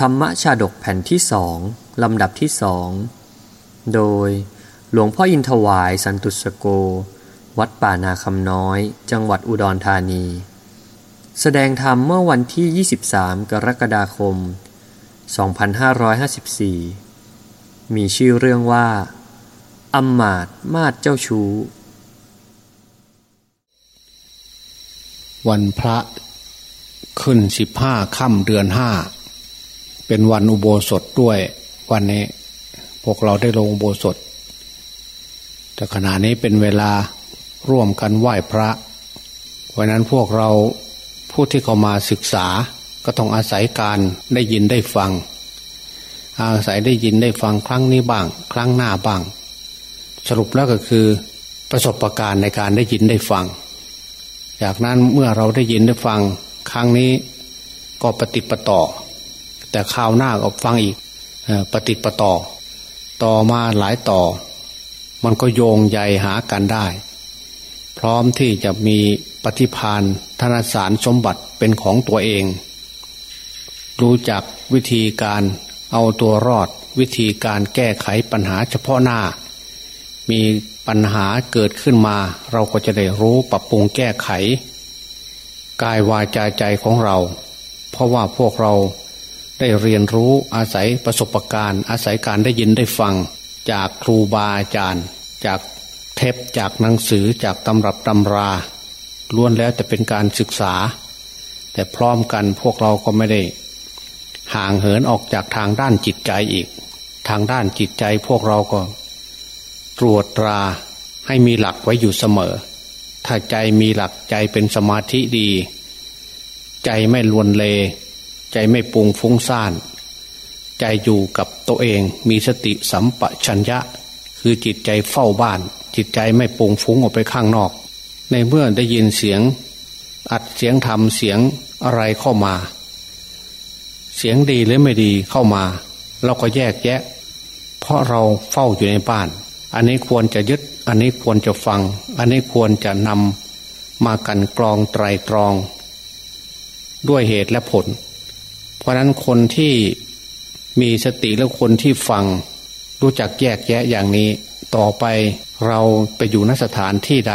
ธรรมชาดกแผ่นที่สองลำดับที่สอง โดยหลวงพ่ออินทวายสันตุสโก วัดป่านาคำน้อย จังหวัดอุดรธานี แสดงธรรมเมื่อวันที่ 23 กรกฎาคม 2554 มีชื่อเรื่องว่าอำมาตมาดเจ้าชู้ วันพระขึ้นสิบห้าค่ำเดือนห้า เป็นวันอุโบสถด้วยวันนี้ พวกเราได้ลงอุโบสถ แต่ขณะนี้เป็นเวลาร่วมกันไหว้พระเพราะนั้นพวกเราผู้ที่เข้ามาศึกษาก็ต้องอาศัยการได้ยินได้ฟัง อาศัยได้ยินได้ฟังครั้งนี้บ้าง ครั้งหน้าบ้าง สรุปแล้วก็คือประสบะการณ์ในการได้ยินได้ฟัง จากนั้นเมื่อเราได้ยินได้ฟังครั้งนี้ก็ปฏิปต่อ แต่คราวหน้าก็ฟังอีกปฏิปต่อ ต่อมาหลายต่อ มันก็โยงใยหากันได้ พร้อมที่จะมีปฏิพานธนสารสมบัติเป็นของตัวเอง รู้จักวิธีการเอาตัวรอดวิธีการแก้ไขปัญหาเฉพาะหน้า มีปัญหาเกิดขึ้นมา เราก็จะได้รู้ปรับปรุงแก้ไข กายวาจาใจของเรา เพราะว่าพวกเรา ได้เรียนรู้อาศัยประสบการณ์ อาศัยการได้ยินได้ฟังจากครูบาอาจารย์ จากเทปจากหนังสือจากตำรับตำราล้วนแล้วแต่เป็นการศึกษา แต่พร้อมกันพวกเราก็ไม่ได้ ห่างเหินออกจากทางด้านจิตใจอีก ทางด้านจิตใจพวกเราก็ ตรวจตราให้มีหลักไว้อยู่เสมอ ถ้าใจมีหลักใจเป็นสมาธิดี ใจไม่ลวนเล ใจไม่ปุงฟุ้งซ่าน ใจอยู่กับตัวเองมีสติสัมปชัญญะ คือจิตใจเฝ้าบ้าน จิตใจไม่ปุงฟุ้งออกไปข้างนอก ในเมื่อได้ยินเสียง อัดเสียงทำเสียงอะไรเข้ามา เสียงดีหรือไม่ดีเข้ามา เราก็แยกแยะ เพราะเราเฝ้าอยู่ในบ้าน อันนี้ควรจะยึด อันนี้ควรจะฟัง อันนี้ควรจะนำมากันกรองไตรตรอง ด้วยเหตุและผล เพราะนั้นคนที่มีสติและคนที่ฟัง รู้จักแยกแยะอย่างนี้ ต่อไปเราไปอยู่นสถานที่ใด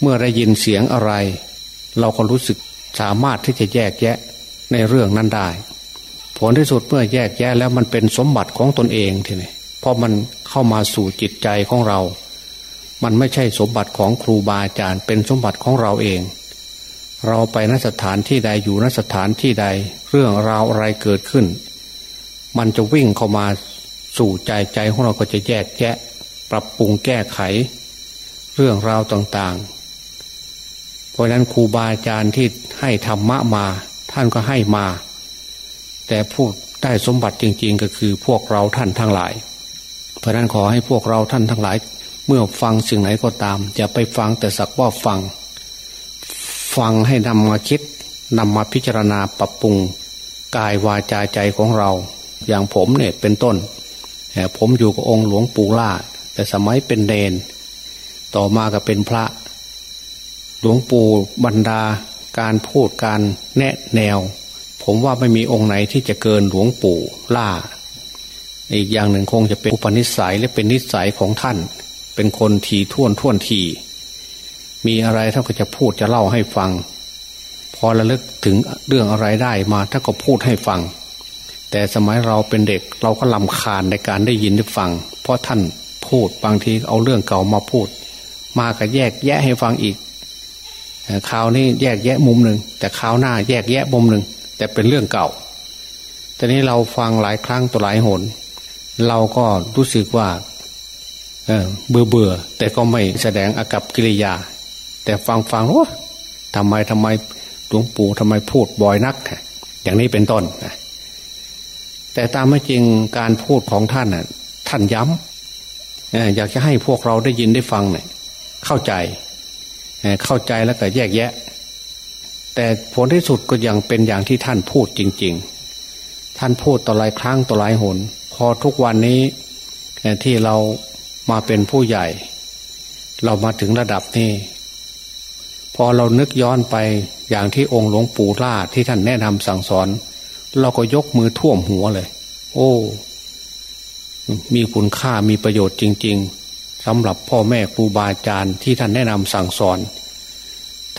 เมื่อได้ยินเสียงอะไร เราก็รู้สึกสามารถที่จะแยกแยะในเรื่องนั้นได้ ผลที่สุดเมื่อแยกแยะแล้วมันเป็นสมบัติของตนเองทีนี้เพราะมันเข้ามาสู่จิตใจของเรา มันไม่ใช่สมบัติของครูบาอาจารย์เป็นสมบัติของเราเอง เราไปนสถานที่ใดอยู่นสถานที่ใด เรื่องราวอะไรเกิดขึ้น มันจะวิ่งเข้ามาสู่ใจใจของเราก็จะแยกแยะ ปรับปรุงแก้ไข เรื่องราวต่างๆ เพราะนั้นครูบาอาจารย์ที่ให้ธรรมะมา ท่านก็ให้มา แต่พูดได้สมบัติจริง ๆ ก็คือพวกเราท่านทั้งหลาย เพราะนั้นขอให้พวกเราท่านทั้งหลาย เมื่อฟังสิ่งไหนก็ตามอย่าไปฟังแต่สักว่าฟัง ฟังให้นำมาคิดนำมาพิจารณาปรับปรุงกายวาจาใจของเรา อย่างผมเนี่ยเป็นต้นผมอยู่กับองค์หลวงปู่ล่า แต่สมัยเป็นเดน ต่อมาก็เป็นพระ หลวงปู่บรรดาการพูดการแนะแนว ผมว่าไม่มีองค์ไหนที่จะเกินหลวงปู่ล่า อีกอย่างหนึ่งคงจะเป็นอุปนิสัยและเป็นนิสัยของท่าน เป็นคนทีท่วนท่วนที มีอะไรท่านก็จะพูดจะเล่าให้ฟัง พอระลึกถึงเรื่องอะไรได้มาท่านก็พูดให้ฟัง แต่สมัยเราเป็นเด็กเราก็ลำคาญในการได้ยินได้ฟัง เพราะท่านพูดบางทีเอาเรื่องเก่ามาพูด มาก็แยกแยะให้ฟังอีกคราวนี้แยกแยะมุมหนึ่งแต่คราวหน้าแยกแยะมุมหนึ่งแต่เป็นเรื่องเก่าแต่นี้เราฟังหลายครั้งตัวหลายหน เราก็รู้สึกว่าเบื่อเบื่อแต่ก็ไม่แสดงอากับกิริยา แต่ฟังฟังว่าทำไมทำไมหลวงปู่ทำไมพูดบ่อยนัก อย่างนี้เป็นต้นแต่ตามไม่จริงการพูดของท่านน่ะท่านย้ำอยากจะให้พวกเราได้ยินได้ฟังเนี่ยเข้าใจเข้าใจแล้วก็แยกแยะ แต่ผลที่สุดก็ยังเป็นอย่างที่ท่านพูดจริง ๆ ท่านพูดต่อหลายครั้งต่อหลายหน พอทุกวันนี้ที่เรามาเป็นผู้ใหญ่ เรามาถึงระดับนี้ พอเรานึกย้อนไปอย่างที่องค์หลวงปู่ล่าที่ท่านแนะนำสั่งสอน เราก็ยกมือท่วมหัวเลย โอ้ มีคุณค่ามีประโยชน์จริง ๆสำหรับพ่อแม่ครูบาอาจารย์ที่ท่านแนะนำสั่งสอน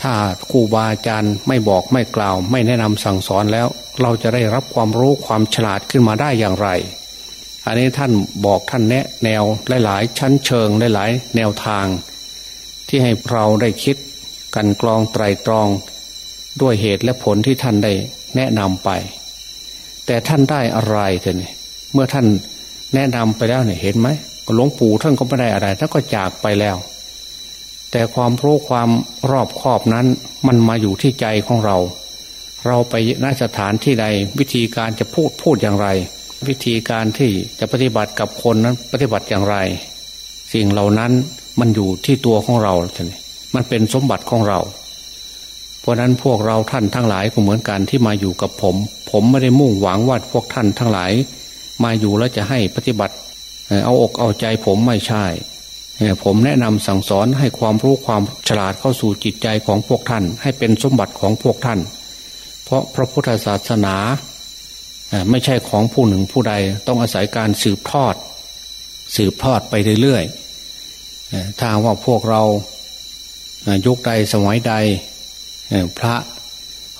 ถ้าครูบาอาจารย์ไม่บอกไม่กล่าว ไม่แนะนำสั่งสอนแล้ว เราจะได้รับความรู้ความฉลาดขึ้นมาได้อย่างไร อันนี้ท่านบอกท่านแนะแนวหลายๆ ชั้นเชิงหลายๆ แนวทาง ที่ให้เราได้คิด กันกรองไตรตรอง ด้วยเหตุและผลที่ท่านได้แนะนำไป แต่ท่านได้อะไรเถอะเนี่ยเมื่อท่านแนะนำไปแล้วเนี่ยเห็นไหมหลวงปู่ท่านก็ไม่ได้อะไรท่านก็จากไปแล้ว แต่ความรู้ความรอบคอบนั้น มันมาอยู่ที่ใจของเรา เราไปนสถานที่ใดวิธีการจะพูดพูดอย่างไร วิธีการที่จะปฏิบัติกับคนนั้นปฏิบัติอย่างไร สิ่งเหล่านั้นมันอยู่ที่ตัวของเราท่าน มันเป็นสมบัติของเรา เพราะนั้นพวกเราท่านทั้งหลายก็เหมือนกันที่มาอยู่กับผม ผมไม่ได้มุ่งหวังว่าพวกท่านทั้งหลาย มาอยู่แล้วจะให้ปฏิบัติ เอาอกเอาใจผมไม่ใช่ ผมแนะนำสั่งสอนให้ความรู้ความฉลาดเข้าสู่จิตใจของพวกท่าน ให้เป็นสมบัติของพวกท่าน เพราะพระพุทธศาสนาไม่ใช่ของผู้หนึ่งผู้ใดต้องอาศัยการสืบทอด สืบทอดไปเรื่อยๆถ้าว่าพวกเรา ยุคใดสมัยใดพระ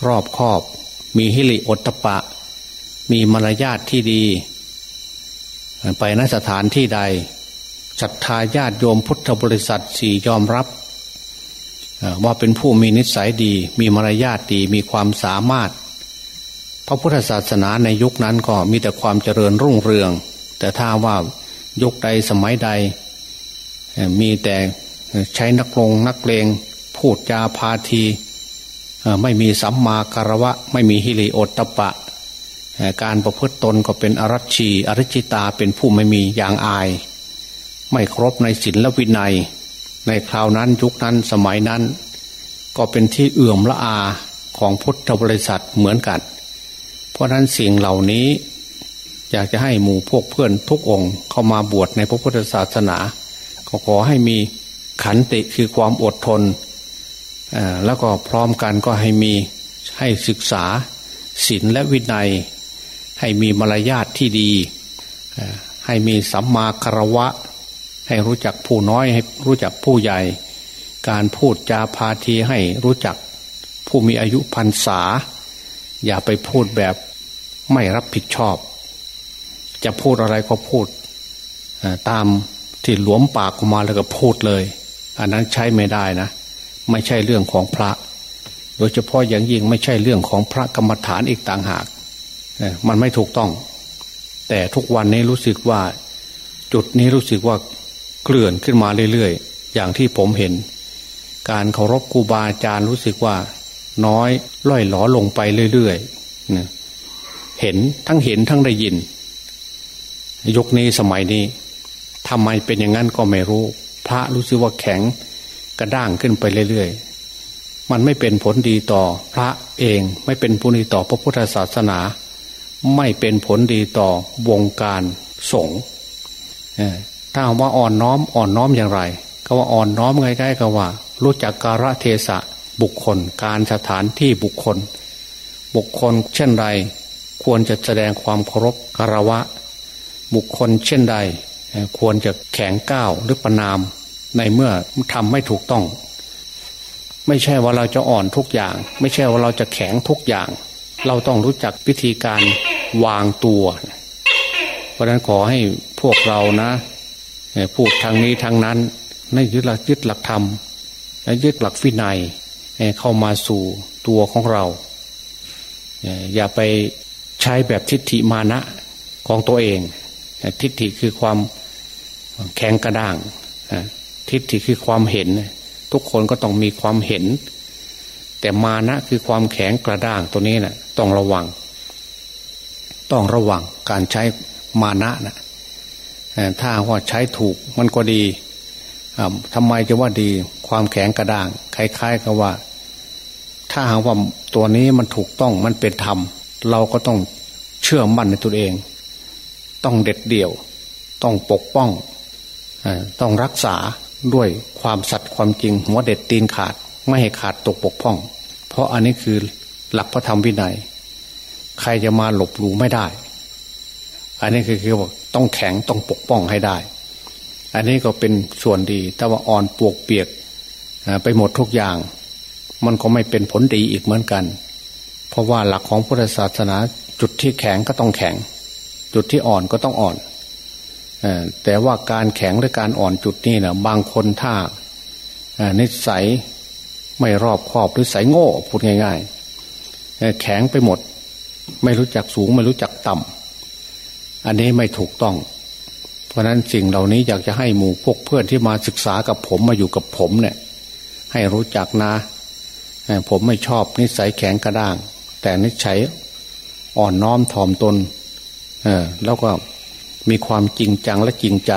รอบครอบ มีฮิริโอตปะ มีมารยาทที่ดี ไปนสถานที่ใดศรัทธาญาติโยมพุทธบริษัทสี่ยอมรับ ว่าเป็นผู้มีนิสัยดี มีมารยาทดีมีความสามารถ พระพุทธศาสนาในยุคนั้นก็มีแต่ความเจริญรุ่งเรือง แต่ถ้าว่ายุคใดสมัยใด มีแต่ ใช้นักลงนักเลงพูดจาพาทีไม่มีสัมมาคารวะ ไม่มีฮิริโอตตปะ การประพฤติตนก็เป็นอรัชชีอริจิตาเป็นผู้ไม่มีอย่างอาย ไม่ครบในศีลและวินัย ในคราวนั้นยุคนั้นสมัยนั้น ก็เป็นที่เอื่อมละอาของพุทธบริษัทเหมือนกัน เพราะนั้นสิ่งเหล่านี้อยากจะให้หมู่พวกเพื่อนทุกองค์เข้ามาบวชในพระพุทธศาสนา ก็ขอให้มี ขันติคือความอดทน แล้วก็พร้อมกันก็ให้มีให้ศึกษาศีลและวินัย ให้มีมารยาทที่ดี ให้มีสัมมาคารวะ ให้รู้จักผู้น้อยให้รู้จักผู้ใหญ่ การพูดจาพาทีให้รู้จักผู้มีอายุพรรษา อย่าไปพูดแบบไม่รับผิดชอบ จะพูดอะไรก็พูดตามที่หลวมปากออกมาแล้วก็พูดเลย อันนั้นใช้ไม่ได้นะ ไม่ใช่เรื่องของพระ โดยเฉพาะอย่างยิ่งไม่ใช่เรื่องของพระกรรมฐานอีกต่างหาก มันไม่ถูกต้อง แต่ทุกวันนี้รู้สึกว่า จุดนี้รู้สึกว่าเกลื่อนขึ้นมาเรื่อยๆ อย่างที่ผมเห็น การเคารพครูบาอาจารย์รู้สึกว่า น้อยล่อยหลอลงไปเรื่อยๆเห็นทั้งเห็นทั้งได้ยินยกนี้สมัยนี้ทำไมเป็นอย่างนั้นก็ไม่รู้ พระรู้สึกว่าแข็งกระด้างขึ้นไปเรื่อยๆ มันไม่เป็นผลดีต่อพระเองไม่เป็นผลดีต่อพระพุทธศาสนา ไม่เป็นผลดีต่อวงการสงฆ์ถ้าว่าอ่อนน้อมอ่อนน้อมอย่างไร ก็ว่าอ่อนน้อมใกล้ๆกับว่า รู้จักการะเทศะบุคคล การสถานที่บุคคล บุคคลเช่นไรควรจะแสดงความเคารพคารวะ บุคคลเช่นใด ควรจะแข็งก้าวหรือประนาม ในเมื่อทำไม่ถูกต้อง ไม่ใช่ว่าเราจะอ่อนทุกอย่าง ไม่ใช่ว่าเราจะแข็งทุกอย่าง เราต้องรู้จักวิธีการวางตัว เพราะนั้นขอให้พวกเรานะพูดทางนี้ทางนั้นในยึดหลักยึดหลักธรรมและยึดหลักวินัยเข้ามาสู่ตัวของเรา อย่าไปใช้แบบทิฏฐิมานะของตัวเอง ทิฏฐิคือความแข็งกระด้าง ทิฏฐิคือความเห็น ทุกคนก็ต้องมีความเห็น แต่มานะคือความแข็งกระด้างตัวนี้นะ่ะ ต้องระวัง ต้องระวังการใช้มานะนะถ้าว่าใช้ถูกมันก็ดีทำไมจะว่าดีความแข็งกระด้างคล้ายๆกับว่า ถ้าหากว่าตัวนี้มันถูกต้องมันเป็นธรรม เราก็ต้องเชื่อมั่นในตัวเอง ต้องเด็ดเดี่ยว ต้องปกป้องต้องรักษา ด้วยความสัตย์ความจริง หัวเด็ดตีนขาดไม่ให้ขาดตกปกพ่อง เพราะอันนี้คือหลักพระธรรมวินัย ใครจะมาหลบหลูไม่ได้ อันนี้คือคือว่าต้องแข็งต้องปกป้องให้ได้ อันนี้ก็เป็นส่วนดีแต่ว่าอ่อนปวกเปียกไปหมดทุกอย่าง มันก็ไม่เป็นผลดีอีกเหมือนกัน เพราะว่าหลักของพุทธศาสนาจุดที่แข็งก็ต้องแข็ง จุดที่อ่อนก็ต้องอ่อน แต่ว่าการแข็งหรือการอ่อนจุดนี้นะบางคนถ้านิสัยไม่รอบคอบหรือสายโง่พูดง่ายๆแข็งไปหมด ไม่รู้จักสูงไม่รู้จักต่ำอันนี้ไม่ถูกต้อง เพราะนั้นสิ่งเหล่านี้อยากจะให้หมู่พวกเพื่อนที่มาศึกษากับผมมาอยู่กับผมเนี่ย ให้รู้จักนะผมไม่ชอบนิสัยแข็งกระด้าง แต่นิสัยอ่อนน้อมถ่อมตน เออแล้วก็ มีความจริงจังและจริงใจ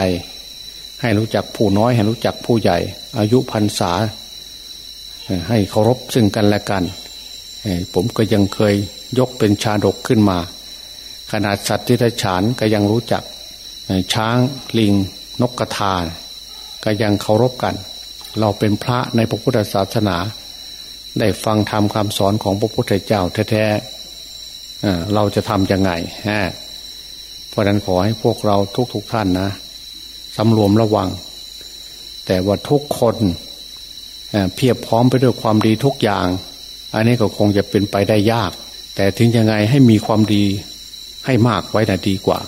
ให้รู้จักผู้น้อย ให้รู้จักผู้ใหญ่ อายุพรรษา ให้เคารพซึ่งกันและกัน ผมก็ยังเคยยกเป็นชาดกขึ้นมา ขนาดสัตว์ที่ได้ฉานก็ยังรู้จัก ช้างลิง นกกระทาก็ยังเคารพกัน เราเป็นพระในพระพุทธศาสนา ได้ฟังธรรมคำสอนของพระพุทธเจ้าแท้ๆเราจะทำยังไงฮะ เพราะนั้นขอให้พวกเราทุกๆทท่านนะสำรวมระวัง แต่ว่าทุกคนเพียบพร้อมไปด้วยความดีทุกอย่าง อันนี้ก็คงจะเป็นไปได้ยาก แต่ถึงยังไงให้มีความดีให้มากไว้น่ะดีกว่า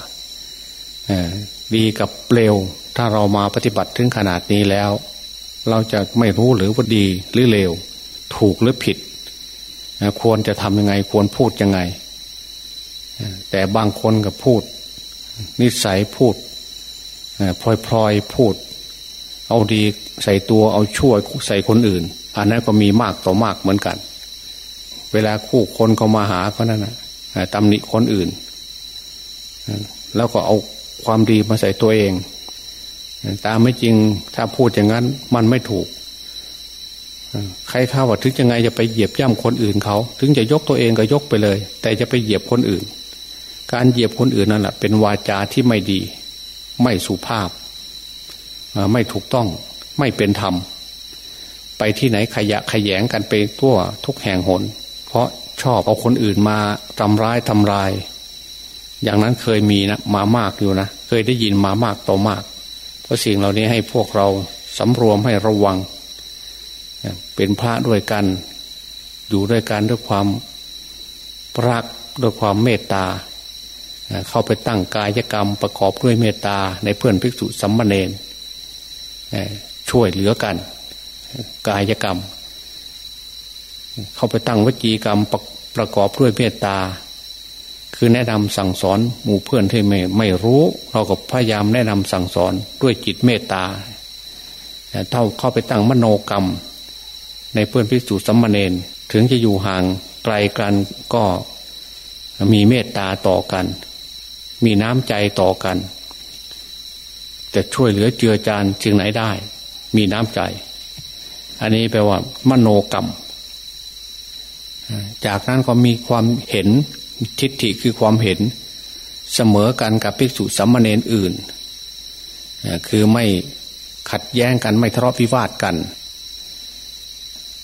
ดีกับเปลว ถ้าเรามาปฏิบัติถึงขนาดนี้แล้ว เราจะไม่รู้หรือว่าดีหรือเลว ถูกหรือผิด ควรจะทำยังไง ควรพูดยังไง แต่บางคนก็พูด นิสัยพูดพลอยๆพูด เอาดีใส่ตัวเอาชั่วใส่คนอื่น อันนั้นก็มีมากต่อมากเหมือนกัน เวลาคู่คนเขามาหาเขานั่นนะตำหนิคนอื่น แล้วก็เอาความดีมาใส่ตัวเอง ตามไม่จริงถ้าพูดอย่างนั้นมันไม่ถูกใครข้าว่าถึงยังไงจะไปเหยียบย่ำคนอื่นเขา ถึงจะยกตัวเองก็ยกไปเลย แต่จะไปเหยียบคนอื่น การเหยียบคนอื่นนั่นแหละเป็นวาจาที่ไม่ดี ไม่สุภาพ ไม่ถูกต้องไม่เป็นธรรม ไปที่ไหนขยะขยงกันไปทั่วทุกแห่งหน เพราะชอบเอาคนอื่นมาทำร้ายทำลาย อย่างนั้นเคยมีนะมามากอยู่นะ เคยได้ยินมามากต่อมาก เพราะสิ่งเหล่านี้ให้พวกเราสำรวมให้ระวัง เป็นพระด้วยกัน อยู่ด้วยกันด้วยความรักด้วยความเมตตา เข้าไปตั้งกายกรรมประกอบด้วยเมตตาในเพื่อนภิกษุสัมมาเนรช่วยเหลือกัน กายกรรม เข้าไปตั้งวจีกรรมประประกอบด้วยเมตตา คือแนะนำสั่งสอนหมู่เพื่อนที่ไม่ไม่รู้ เราก็พยายามแนะนำสั่งสอนด้วยจิตเมตตาเท่าเข้าไปตั้งมโนกรรม ในเพื่อนพิสูจน์สัมมาเนนถึงจะอยู่ห่างไกลกันก็มีเมตตาต่อกัน มีน้ำใจต่อกัน จะช่วยเหลือเจือจานจึงไหนได้ มีน้ำใจ อันนี้แปลว่า มโนกรรม จากนั้นก็มีความเห็นทิฏฐิคือความเห็น เสมอกันกับภิกษุสัมมาเนรอื่น คือไม่ขัดแย้งกันไม่ทะเลาะวิวาทกัน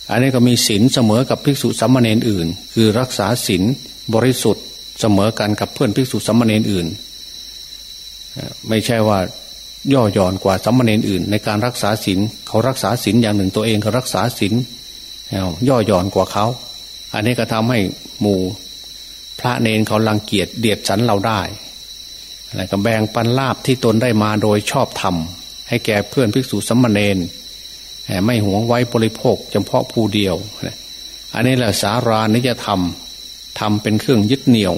อันนี้ก็มีศีลเสมอกับภิกษุสัมมาเนรอื่น คือรักษาศีลบริสุทธิ์ เสมอกันกับเพื่อนภิกษุสัมมาเนอื่น ไม่ใช่ว่าย่อหย่อนกว่าสัมมาเนอื่น ในการรักษาศีลเขารักษาศีลอย่างหนึ่งตัวเองเขารักษาศีลย่อหย่อนกว่าเขา อันนี้ก็ทำให้หมู่พระเนนเขาลังเกียจเดียดฉันเราได้อะไรก็แบ่งปันลาบที่ตนได้มาโดยชอบธรรมให้แก่เพื่อนภิกษุสัมมาเนนไม่หวงไว้บริโภคเฉพาะผู้เดียว อันนี้แหละสารานิยธรรม ทำเป็นเครื่องยึดเหนี่ยว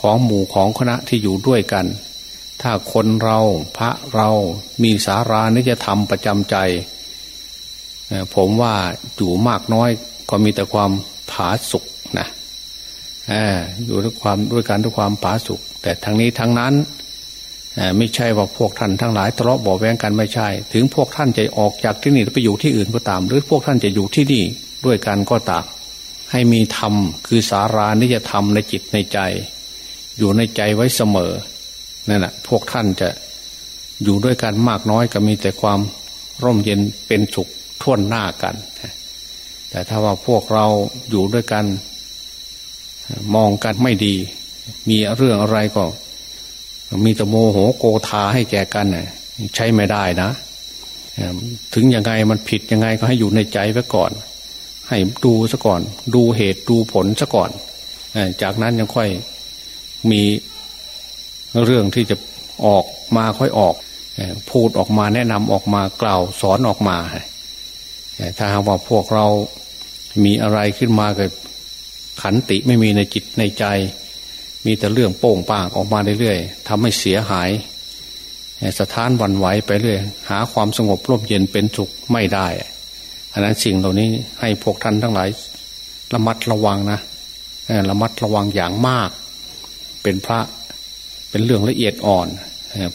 ของหมู่ของคณะที่อยู่ด้วยกัน ถ้าคนเราพระเรามีสารานิจะทำประจำใจ ผมว่าอยู่มากน้อยก็มีแต่ความผาสุกนะอยู่ด้วยความด้วยการด้วยความผาสุกแต่ทั้งนี้ทั้งนั้นไม่ใช่ว่าพวกท่านทั้งหลายทะเลาะบอกแว้งกันไม่ใช่ ถึงพวกท่านจะออกจากที่นี่ไปอยู่ที่อื่นก็ตาม หรือพวกท่านจะอยู่ที่นี่ด้วยกันก็ตาม ให้มีธรรมคือสารานิจะทำในจิตในใจ อยู่ในใจไว้เสมอนั่นแหะพวกท่านจะอยู่ด้วยกันมากน้อยก็มีแต่ความร่มเย็นเป็นสุขท่วนหน้ากัน แต่ถ้าว่าพวกเราอยู่ด้วยกัน มองกันไม่ดี มีเรื่องอะไรก็ มีแต่โมโหโกธาให้แก่กันใช้ไม่ได้นะ ถึงยังไงมันผิดยังไงก็ให้อยู่ในใจไว้ก่อน ให้ดูซะก่อน ดูเหตุดูผลซะก่อนจากนั้นยังค่อยมีเรื่องที่จะออกมาค่อยออกพูดออกมาแนะนำออกมากล่าวสอนออกมาถ้าหากว่าพวกเรามีอะไรขึ้นมาเกิดขันติไม่มีในจิตในใจ มีแต่เรื่องโป่งปากออกมาเรื่อยๆทำให้เสียหาย สถานวันไหวไปเรื่อย หาความสงบร่มเย็นเป็นสุขไม่ได้ อันนั้นสิ่งเหล่านี้ให้พวกท่านทั้งหลาย ระมัดระวังนะระมัดระวังอย่างมาก เป็นพระเป็นเรื่องละเอียดอ่อน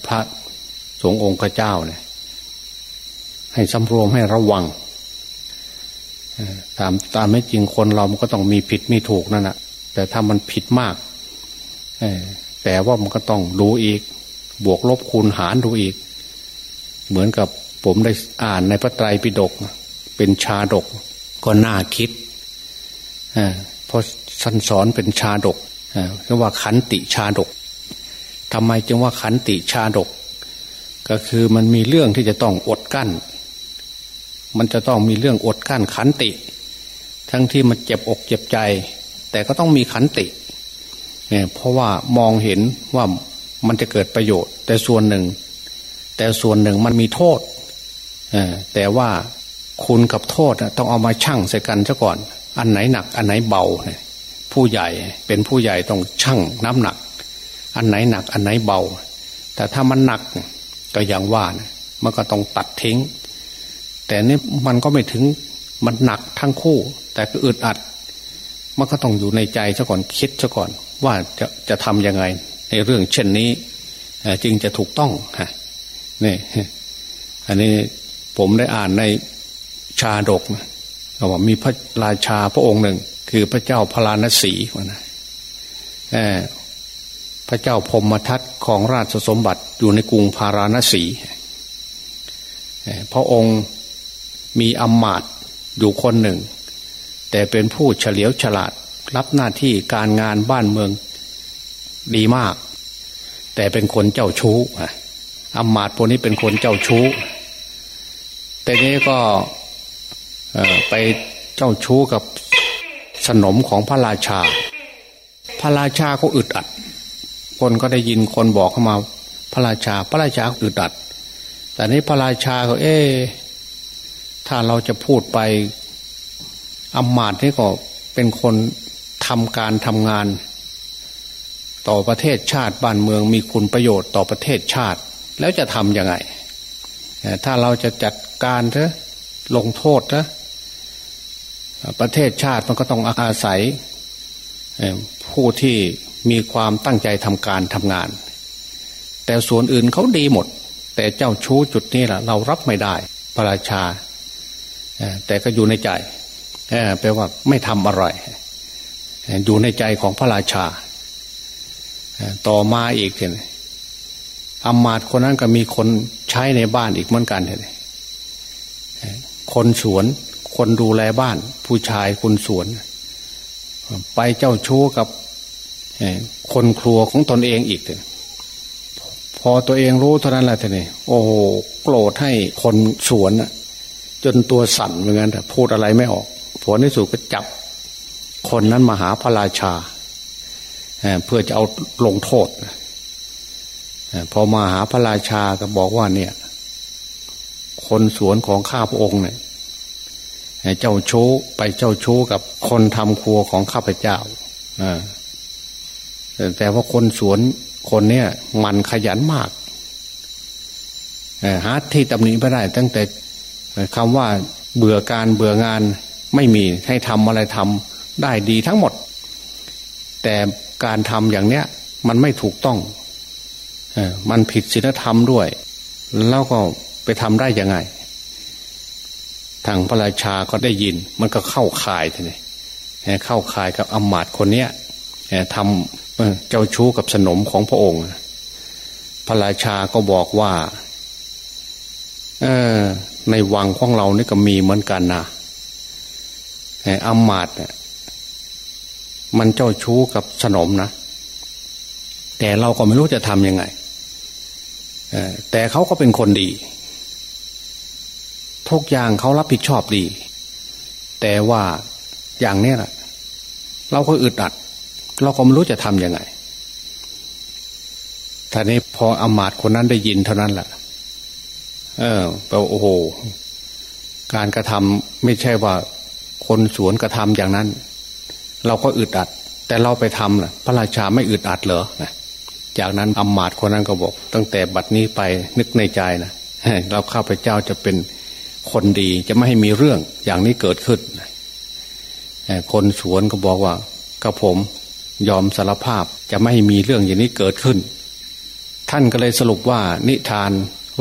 พระสงฆ์องค์เจ้าเนี่ย ให้สำรวมให้ระวังตามตามไม่จริงคนเรามันก็ต้องมีผิดมีถูกนั่นแหะแต่ถ้ามันผิดมากแต่ว่ามันก็ต้องดูอีก บวกลบคูณหารดูอีก เหมือนกับผมได้อ่านในพระไตรปิฎก เป็นชาดกก็น่าคิดเพราะสันสอนเป็นชาดกเรียกว่าขันติชาดกทำไมจึงว่าขันติชาดก ก็คือมันมีเรื่องที่จะต้องอดกั้น มันจะต้องมีเรื่องอดกั้นขันติ ทั้งที่มันเจ็บอกเจ็บใจ แต่ก็ต้องมีขันติเนี่ยเพราะว่ามองเห็นว่ามันจะเกิดประโยชน์ แต่ส่วนหนึ่ง แต่ส่วนหนึ่งมันมีโทษแต่ว่า คุณกับโทษต้องเอามาชั่งใส่กันซะก่อน อันไหนหนัก อันไหนเบาผู้ใหญ่เป็นผู้ใหญ่ต้องชั่งน้ำหนัก อันไหนหนัก อันไหนเบา แต่ถ้ามันหนักก็อย่างว่านะมันก็ต้องตัดทิ้ง แต่นี่มันก็ไม่ถึงมันหนักทั้งคู่ แต่ก็อึดอัด มันก็ต้องอยู่ในใจซะก่อนคิดซะก่อน ว่าจะจะทำยังไง ในเรื่องเช่นนี้จึงจะถูกต้องฮะนี่อันนี้ผมได้อ่านใน ชาดกนะว่ามีพระราชาพระองค์หนึ่ง คือพระเจ้าพลานสีวนะพระเจ้าพมทัตของราชสมบัติอยู่ในกรุงพาราณสีพระองค์มีอำมาตย์อยู่คนหนึ่ง แต่เป็นผู้เฉลียวฉลาดรับหน้าที่การงานบ้านเมืองดีมาก แต่เป็นคนเจ้าชู้อำมาตย์พวกนี้เป็นคนเจ้าชู้แต่นี้ก็ ไปเจ้าชู้กับสนมของพระราชา พระราชาก็อึดอัด คนก็ได้ยินคนบอกเข้ามาพระราชา พระราชาอึดอัด แต่นี้พระราชาก็เอ๊ถ้าเราจะพูดไปอำมาตย์นี่ก็เป็นคนทำการทำงาน ต่อประเทศชาติบ้านเมืองมีคุณประโยชน์ต่อประเทศชาติ แล้วจะทำยังไง ถ้าเราจะจัดการเถอะลงโทษนะ ประเทศชาติมันก็ต้องอาศัยผู้ที่มีความตั้งใจทำการทำงาน แต่ส่วนอื่นเขาดีหมด แต่เจ้าชู้จุดนี้แหละเรารับไม่ได้พระราชา แต่ก็อยู่ในใจแปลว่าไม่ทำอะไรอยู่ในใจของพระราชา ต่อมาอีกเนี่ยอำมาตย์คนนั้นก็มีคนใช้ในบ้านอีกเหมือนกันเลยคนสวน คนดูแลบ้าน ผู้ชายคนสวน ไปเจ้าชู้กับคนครัวของตนเองอีกพอตัวเองรู้เท่านั้นแหละท่านี่โอ้โหโกรธให้คนสวนจนตัวสั่นเหมือนกันแต่พูดอะไรไม่ออกผลที่สุดก็จับ คนนั้นมาหาพระราชาเพื่อจะเอาลงโทษพอมาหาพระราชาก็บอกว่าเนี่ย คนสวนของข้าพระองค์เนี่ย เจ้าชู้ไปเจ้าชู้กับคนทำครัวของข้าพเจ้าแต่ว่าคนสวนคนเนี้ยมันขยันมากหาที่ตำหนิไม่ได้ ตั้งแต่คำว่าเบื่อการเบื่องานไม่มีให้ทำอะไรทำได้ดีทั้งหมด แต่การทำอย่างเนี้ย มันไม่ถูกต้องมันผิดศีลธรรมด้วย แล้วก็ไปทำได้ยังไง ทางพระราชาก็ได้ยิน มันก็เข้าข่ายทีนี้เข้าข่ายกับอมาตคนเนี้ยทำเจ้าชู้กับสนมของพระองค์ พระราชาก็บอกว่า เออในวังของเรานี่ก็มีเหมือนกันนะอมาดมันเจ้าชู้กับสนมนะ แต่เราก็ไม่รู้จะทำยังไงแต่เขาก็เป็นคนดี ทุกอย่างเขารับผิดชอบดี แต่ว่าอย่างนี้แหละเราก็อึดอัด เราก็ไม่รู้จะทำยังไงท่านี้พออมาตคนนั้นได้ยินเท่านั้นแหละเออแปลโอ้โห การกระทำไม่ใช่ว่าคนสวนกระทำอย่างนั้น เราก็อึดอัด แต่เราไปทำล่ะ พระราชาไม่อึดอัดเหรอนะจากนั้นอมาตคนนั้นก็บอก ตั้งแต่บัดนี้ไปนึกในใจนะเราข้าพเจ้าจะเป็น คนดีจะไม่ให้มีเรื่องอย่างนี้เกิดขึ้นคนสวนก็บอกว่ากับผมยอมสารภาพจะไม่ให้มีเรื่องอย่างนี้เกิดขึ้น ท่านก็เลยสรุปว่านิทาน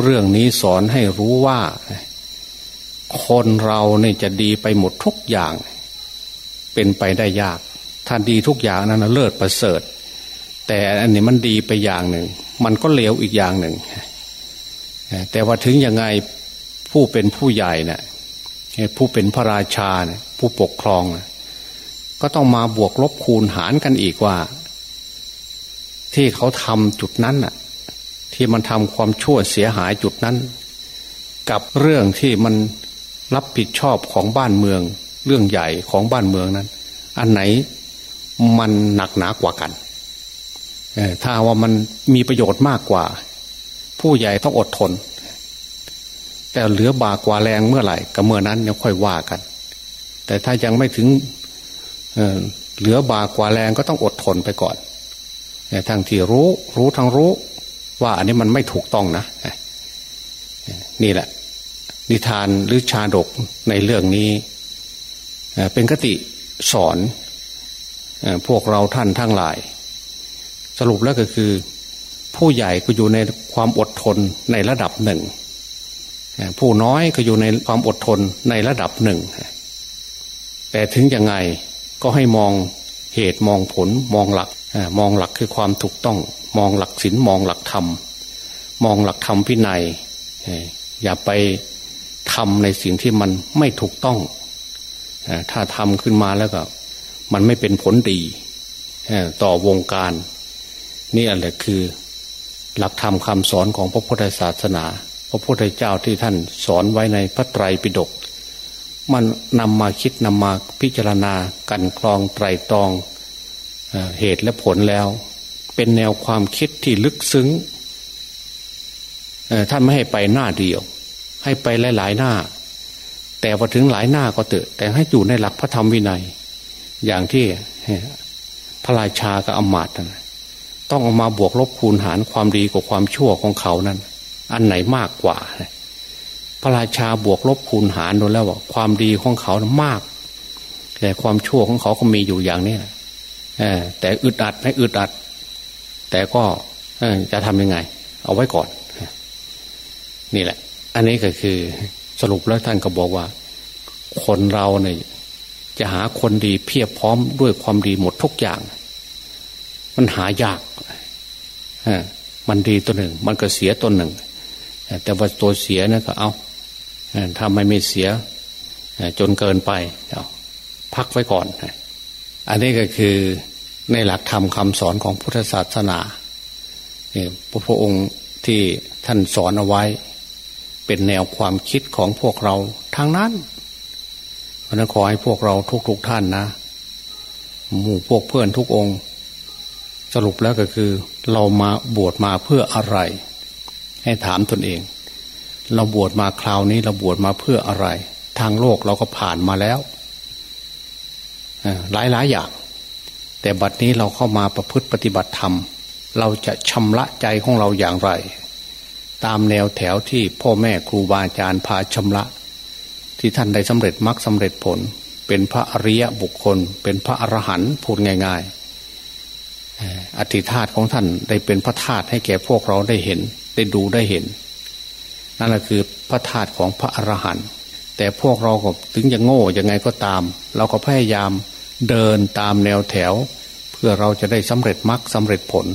เรื่องนี้สอนให้รู้ว่า คนเราเนี่ยจะดีไปหมดทุกอย่าง เป็นไปได้ยากถ้านดีทุกอย่างนั้นเลิศประเสริฐ แต่อันนี้มันดีไปอย่างหนึ่ง มันก็เลวอีกอย่างหนึ่งแต่ว่าถึงยังไง ผู้เป็นผู้ใหญ่เนะ่ยผู้เป็นพระราชาเนี่ยผู้ปกครองนะก็ต้องมาบวกลบคูณหารกันอีกว่า ที่เขาทำจุดนั้นน่ะ ที่มันทำความชั่วเสียหายจุดนั้น กับเรื่องที่มันรับผิดชอบของบ้านเมือง เรื่องใหญ่ของบ้านเมืองนั้น อันไหนมันหนักหนากว่ากันถ้าว่ามันมีประโยชน์มากกว่า ผู้ใหญ่ต้องอดทน แต่เหลือบากกว่าแรงเมื่อไหร่ก็เมื่อนั้นเนี่ยค่อยว่ากัน แต่ถ้ายังไม่ถึงเหลือบากกว่าแรงก็ต้องอดทนไปก่อนทั้งที่รู้รู้ทั้งรู้ ว่าอันนี้มันไม่ถูกต้องนะนี่แหละ นิทานหรือชาดกในเรื่องนี้เป็นกติสอนพวกเราท่านทั้งหลาย สรุปแล้วก็คือ ผู้ใหญ่ก็อยู่ในความอดทนในระดับหนึ่ง ผู้น้อยก็อยู่ในความอดทนในระดับหนึ่ง แต่ถึงยังไงก็ให้มองเหตุมองผลมองหลักมองหลักคือความถูกต้อง มองหลักศีลมองหลักธรรม มองหลักธรรมพินัยอย่าไปทำในสิ่งที่มันไม่ถูกต้องถ้าทำขึ้นมาแล้วก็ มันไม่เป็นผลดีต่อวงการ นี่อะไรคือ หลักธรรมคำสอนของพระพุทธศาสนา พระพุทธเจ้าที่ท่านสอนไว้ในพระไตรปิฎกมันนำมาคิดนำมาพิจารณากันคลองไตรตรองเหตุและผลแล้ว เป็นแนวความคิดที่ลึกซึ้งท่านไม่ให้ไปหน้าเดียว ให้ไปหลาย ๆ หน้า แต่พอถึงหลายหน้าก็เตอะ แต่ให้อยู่ในหลักพระธรรมวินัย อย่างที่พระราชากับอมาตนะต้องเอามาบวกลบคูณหารความดีกับความชั่วของเขานั้น อันไหนมากกว่า พระราชาบวกลบคูณหารดูแล้วว่าความดีของเขามาก แต่ความชั่วของเขาก็มีอยู่อย่างนี้แต่อึดอัดไม่อึดอัด แต่ก็จะทำยังไง เอาไว้ก่อน นี่แหละ อันนี้ก็คือสรุปแล้วท่านก็บอกว่า คนเราเนี่ยจะหาคนดีเพียบพร้อมด้วยความดีหมดทุกอย่าง มันหายากมันดีตัวหนึ่ง มันก็เสียตัวหนึ่ง แต่ว่าตัวเสียนะก็เอาถ้าไม่ไม่เสียจนเกินไปพักไว้ก่อน อันนี้ก็คือในหลักธรรมคำสอนของพุทธศาสนาพระพุทธองค์ที่ท่านสอนเอาไว้ เป็นแนวความคิดของพวกเราทางนั้นเพราะนั้นขอให้พวกเราทุกๆทท่านนะ หมู่พวกเพื่อนทุกองค์ สรุปแล้วก็คือ เรามาบวชมาเพื่ออะไร ให้ถามตนเอง เราบวชมาคราวนี้เราบวชมาเพื่ออะไร ทางโลกเราก็ผ่านมาแล้วหลายหลายอย่าง แต่บัดนี้เราเข้ามาประพฤติปฏิบัติธรรม เราจะชำระใจของเราอย่างไร ตามแนวแถวที่พ่อแม่ครูบาอาจารย์พาชำระ ที่ท่านได้สำเร็จมรรคสาเร็จผล เป็นพระอริยบุคคล เป็นพระอรหันต์พูดง่ายๆอธิธาตของท่านได้เป็นพระธาตุให้แก่พวกเราได้เห็น ได้ดูได้เห็น นั่นแหละคือพระธาตุของพระอรหันต์แต่พวกเราก็ถึงจะโง่ยังไงก็ตาม เราก็พยายามเดินตามแนวแถว เพื่อเราจะได้สำเร็จมรรคสาเร็จผล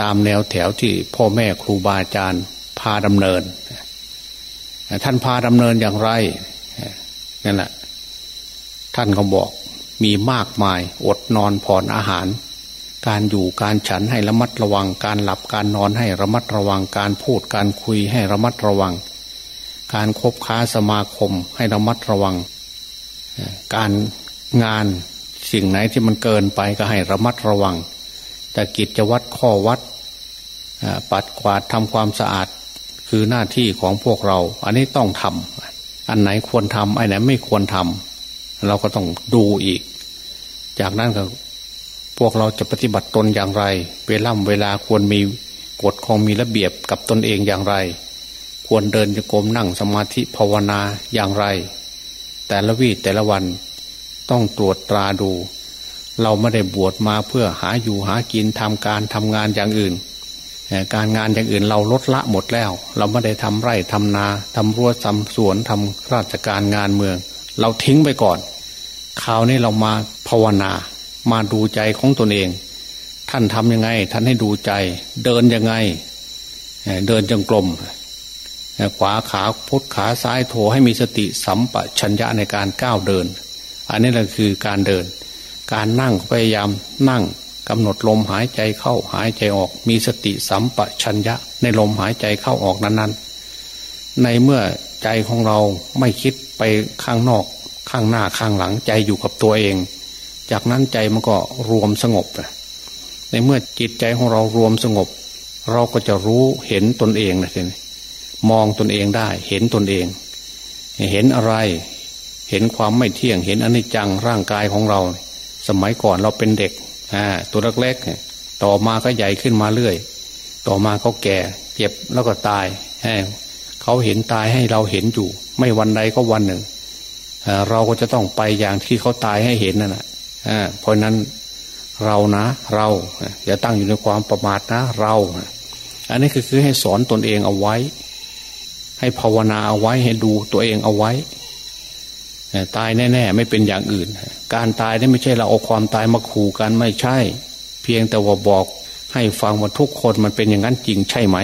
ตามแนวแถวที่พ่อแม่ครูบาอาจารย์พาดำเนิน ท่านพาดำเนินอย่างไรนั่นแหละ ท่านก็บอกมีมากมายอดนอนผ่อนอาหาร การอยู่การฉันให้ระมัดระวัง การหลับการนอนให้ระมัดระวัง การพูดการคุยให้ระมัดระวัง การคบค้าสมาคมให้ระมัดระวัง การงานสิ่งไหนที่มันเกินไปก็ให้ระมัดระวัง แต่กิจวัตรข้อวัดปัดกวาดทำความสะอาดคือหน้าที่ของพวกเรา อันนี้ต้องทำอันไหนควรทำอันไหนไม่ควรทำเราก็ต้องดูอีก จากนั้นก็ พวกเราจะปฏิบัติตนอย่างไร เวล่ำเวลาควรมีกฎของมีระเบียบกับตนเองอย่างไร ควรเดินจะกรมนั่งสมาธิภาวนาอย่างไร แต่ละวีแต่ละวันต้องตรวจตราดู เราไม่ได้บวชมาเพื่อหาอยู่หากินทำการทำงานอย่างอื่น การงานอย่างอื่นเราลดละหมดแล้ว เราไม่ได้ทำไร่ทำนาทำรั้วทำสวนทำราชการงานเมือง เราทิ้งไปก่อนคราวนี้เรามาภาวนา มาดูใจของตนเอง ท่านทำยังไง ท่านให้ดูใจ เดินยังไง เดินจงกรมขวาขาพุทขาซ้ายโถให้มีสติสัมปชัญญะในการก้าวเดิน อันนี้แหละคือการเดิน การนั่งพยายามนั่งกำหนดลมหายใจเข้าหายใจออก มีสติสัมปชัญญะ ในลมหายใจเข้าออกนั้น ๆ ในเมื่อใจของเราไม่คิดไปข้างนอก ข้างหน้าข้างหลังใจอยู่กับตัวเอง จากนั้นใจมันก็รวมสงบในเมื่อจิตใจของเรารวมสงบ เราก็จะรู้เห็นตนเองนะทีนี้มองตนเองได้ เห็นตนเอง เห็นอะไร เห็นความไม่เที่ยง เห็นอนิจจังร่างกายของเรา สมัยก่อนเราเป็นเด็กตัวเล็กๆต่อมาก็ใหญ่ขึ้นมาเรื่อย ต่อมาเขาแก่เจ็บแล้วก็ตายเขาเห็นตายให้เราเห็นอยู่ ไม่วันใดก็วันหนึ่งเราก็จะต้องไปอย่างที่เขาตายให้เห็นนั่นแหละ เพราะนั้นเรานะ เราอย่าตั้งอยู่ในความประมาทนะ เรา อันนี้คือคือให้สอนตนเองเอาไว้ ให้ภาวนาเอาไว้ให้ดูตัวเองเอาไว้ตายแน่ ๆ ไม่เป็นอย่างอื่น การตายนี่ไม่ใช่เราเอาความตายมาขู่กันไม่ใช่ เพียงแต่ว่าบอกให้ฟังว่าทุกคนมันเป็นอย่างนั้นจริงใช่ไหม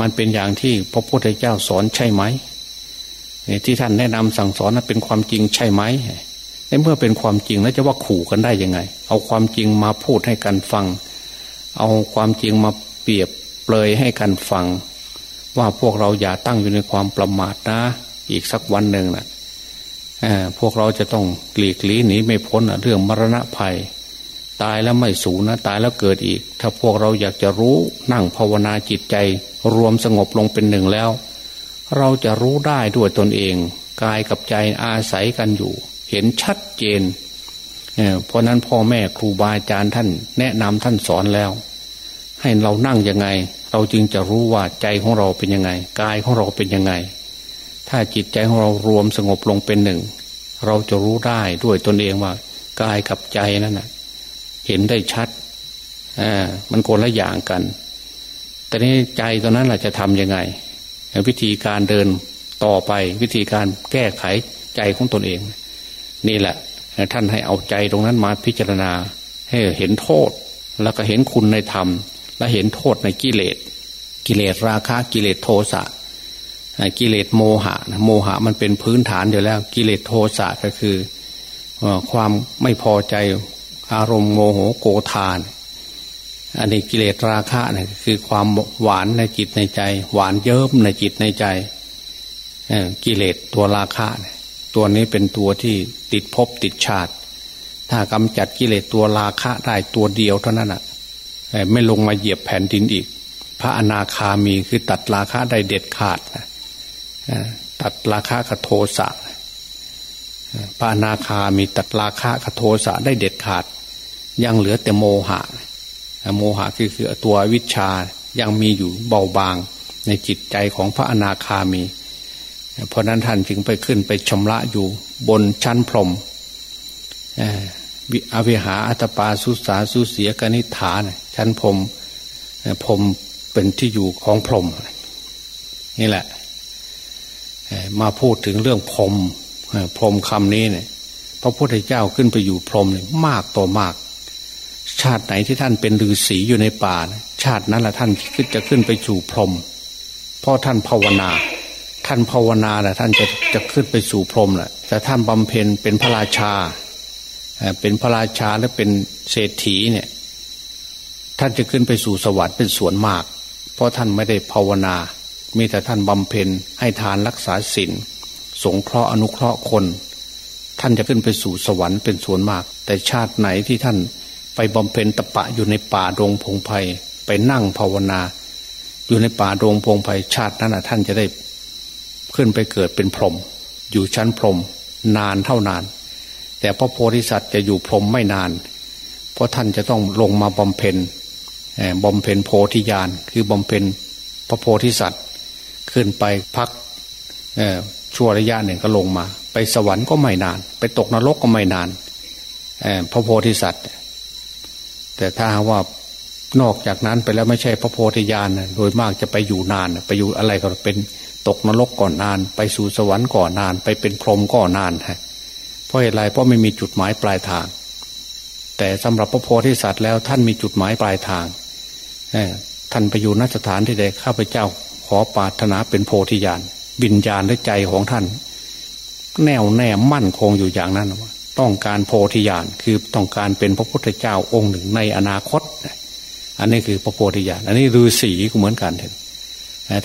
มันเป็นอย่างที่พระพุทธเจ้าสอนใช่ไหมที่ท่านแนะนำสั่งสอนนั้นเป็นความจริงใช่ไหม เมื่อเป็นความจริงแล้วจะว่าขู่กันได้ยังไง เอาความจริงมาพูดให้กันฟัง เอาความจริงมาเปรียบเปลยให้กันฟัง ว่าพวกเราอย่าตั้งอยู่ในความประมาทนะ อีกสักวันหนึ่งนะพวกเราจะต้องกลีกลีหนีไม่พ้นเรื่องมรณะภัย ตายแล้วไม่สูญนะตายแล้วเกิดอีก ถ้าพวกเราอยากจะรู้นั่งภาวนาจิตใจ รวมสงบลงเป็นหนึ่งแล้ว เราจะรู้ได้ด้วยตนเองกายกับใจอาศัยกันอยู่ ห็นชัดเจนเพราะนั้นพ่อแม่ครูบาอาจารย์ท่าน แนะนำท่านสอนแล้ว ให้เรานั่งยังไง เราจึงจะรู้ว่าใจของเราเป็นยังไงกายของเราเป็นยังไง ถ้าจิตใจของเรารวมสงบลงเป็นหนึ่ง เราจะรู้ได้ด้วยตนเองว่ากายกับใจนั่นนะเห็นได้ชัดมันคนละอย่างกัน แต่นี้ใจตอนนั้นเราจะทำยังไง วิธีการเดินต่อไปวิธีการแก้ไขใจของตนเอง นี่แหละ ท่านให้เอาใจตรงนั้นมาพิจารณา ให้เห็นโทษ แล้วก็เห็นคุณในธรรม และเห็นโทษในกิเลส กิเลสราคะกิเลสโทสะกิเลสโมหะ โมหะมันเป็นพื้นฐานอยู่แล้ว กิเลสโทสะก็คือความไม่พอใจอารมณ์โมโหโกธานอันนี้กิเลสราคะเนี่ยคือความหวานในจิตในใจ หวานเยิ้มในจิตในใจกิเลสตัวราคะ ตัวนี้เป็นตัวที่ติดภพติดชาติ ถ้ากำจัดกิเลสตัวราคะได้ตัวเดียวเท่านั้นอะไม่ลงมาเหยียบแผ่นดินอีก พระอนาคามีคือตัดราคะได้เด็ดขาดตัดราคะกับโทสะปานาคามีตัดราคะกับโทสะได้เด็ดขาด ยังเหลือแต่โมหะ โมหะคือคือตัววิชายังมีอยู่เบาบางในจิตใจของพระอนาคามี เพราะนั้นท่านจึงไปขึ้นไปชำระอยู่บนชั้นพรมอวิหาอัตปาสุสาสุเสียกนิฐานชั้นพรมพรมเป็นที่อยู่ของพรมนี่แหละมาพูดถึงเรื่องพรมพรมคำนี้เนี่ยพระพุทธเจ้าขึ้นไปอยู่พรมเนี่ยมากต่อมาก ชาติไหนที่ท่านเป็นฤาษีอยู่ในป่า ชาตินั้นแหละท่านขึ้นจะขึ้นไปสู่พรมเพราะท่านภาวนา ท่านภาวนาแหละท่านจะจะขึ้นไปสู่พรมแหละแต่ท่านบำเพ็ญเป็นพระราชา เป็นพระราชาและเป็นเศรษฐีเนี่ยท่านจะขึ้นไปสู่สวรรค์เป็นส่วนมาก เพราะท่านไม่ได้ภาวนา มีแต่ท่านบำเพ็ญให้ทานรักษาศีลสงเคราะห์อนุเคราะห์คน ท่านจะขึ้นไปสู่สวรรค์เป็นส่วนมาก แต่ชาติไหนที่ท่านไปบำเพ็ญตะปะอยู่ในป่าดงพงไพ่ไปนั่งภาวนา อยู่ในป่าดงพงไพ่ชาตินั้นท่านจะได้ ขึ้นไปเกิดเป็นพรหมอยู่ชั้นพรหมนานเท่านาน แต่พระโพธิสัตว์จะอยู่พรหมไม่นาน เพราะท่านจะต้องลงมาบำเพ็ญบำเพ็ญโพธิญาณคือบำเพ็ญพระโพธิสัตว์ ขึ้นไปพักชั่วระยะหนึ่งก็ลงมา ไปสวรรค์ก็ไม่นาน ไปตกนรกก็ไม่นานพระโพธิสัตว์ แต่ถ้าว่านอกจากนั้นไปแล้วไม่ใช่พระโพธิญาณโดยมากจะไปอยู่นาน ไปอยู่อะไรก็เป็น ตกนรกก่อนนาน ไปสู่สวรรค์ก่อนนาน ไปเป็นพรหมก่อนนานฮะเพราะเหตุไรเพราะไม่มีจุดหมายปลายทาง แต่สำหรับพระโพธิสัตว์แล้วท่านมีจุดหมายปลายทางท่านไปอยู่นสถานที่ใดข้าพเจ้าขอปรารถนาเป็นโพธิญาณวิญญาณและใจของท่าน แน่วแน่มั่นคงอยู่อย่างนั้นต้องการโพธิญาณคือต้องการเป็นพระพุทธเจ้าองค์หนึ่งในอนาคต อันนี้คือพระโพธิญาณอันนี้ฤาษีก็เหมือนกัน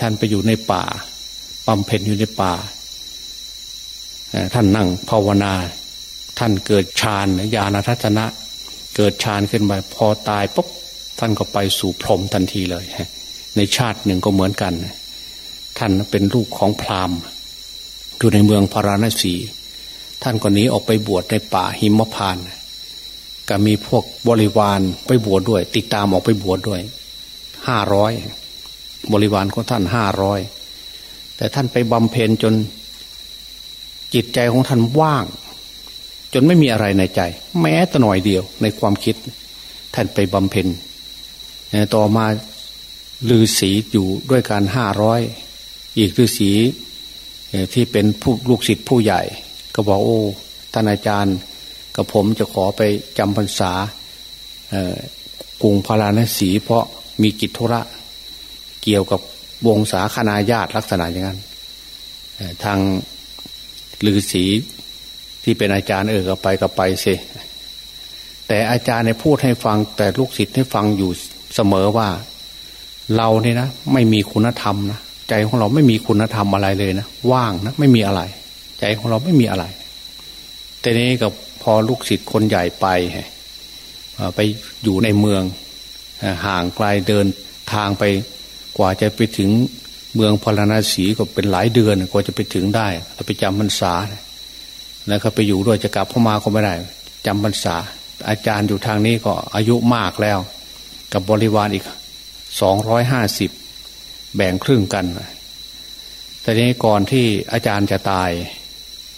ท่านไปอยู่ในป่า บำเพ็ญอยู่ในป่า ท่านนั่งภาวนา ท่านเกิดฌานญาณทัศนะ เกิดฌานขึ้นมาพอตายปุ๊บท่านก็ไปสู่พรหมทันทีเลย ในชาติหนึ่งก็เหมือนกัน ท่านเป็นลูกของพราหมณ์อยู่ในเมืองพาราณสี ท่านก็หนีออกไปบวชในป่าหิมพาน ก็มีพวกบริวารไปบวชดด้วย ติดตามออกไปบวชดด้วยห้าร้อยบริวารของท่านห้าร้อย แต่ท่านไปบำเพ็ญจนจิตใจของท่านว่าง จนไม่มีอะไรในใจ แม้แต่หน่อยเดียวในความคิด ท่านไปบำเพ็ญต่อมาลือศีอยู่ด้วยการห้าร้อยอีกลือศีที่เป็นผู้ลูกศิษย์ผู้ใหญ่ ก็บอกโอ้ท่านอาจารย์กับผมจะขอไปจำพรรษากรุงพาราณสีเพราะมีกิจธุระ เกี่ยวกับ วงศาคณาญาติลักษณะอย่างนั้นทางฤาษีที่เป็นอาจารย์เออก็ไปก็ไปสิแต่อาจารย์เนี่ยพูดให้ฟัง แต่ลูกศิษย์ให้ฟังอยู่เสมอว่า เราเนี่ยนะไม่มีคุณธรรมนะใจของเราไม่มีคุณธรรมอะไรเลยนะว่างนะไม่มีอะไร ใจของเราไม่มีอะไร แต่นี้กับพอลูกศิษย์คนใหญ่ไปไปอยู่ในเมืองห่างไกลเดินทางไป กว่าจะไปถึงเมืองพาราณสีก็เป็นหลายเดือนกว่าจะไปถึงได้ถ้าไปจำพรรษาแล้วก็ไปอยู่ด้วยจะกลับเข้ามาก็ไม่ได้จำพรรษา อาจารย์อยู่ทางนี้ก็อายุมากแล้ว กับบริวารอีกสองร้อยห้าสิบแบ่งครึ่งกันแต่นี้ก่อนที่อาจารย์จะตาย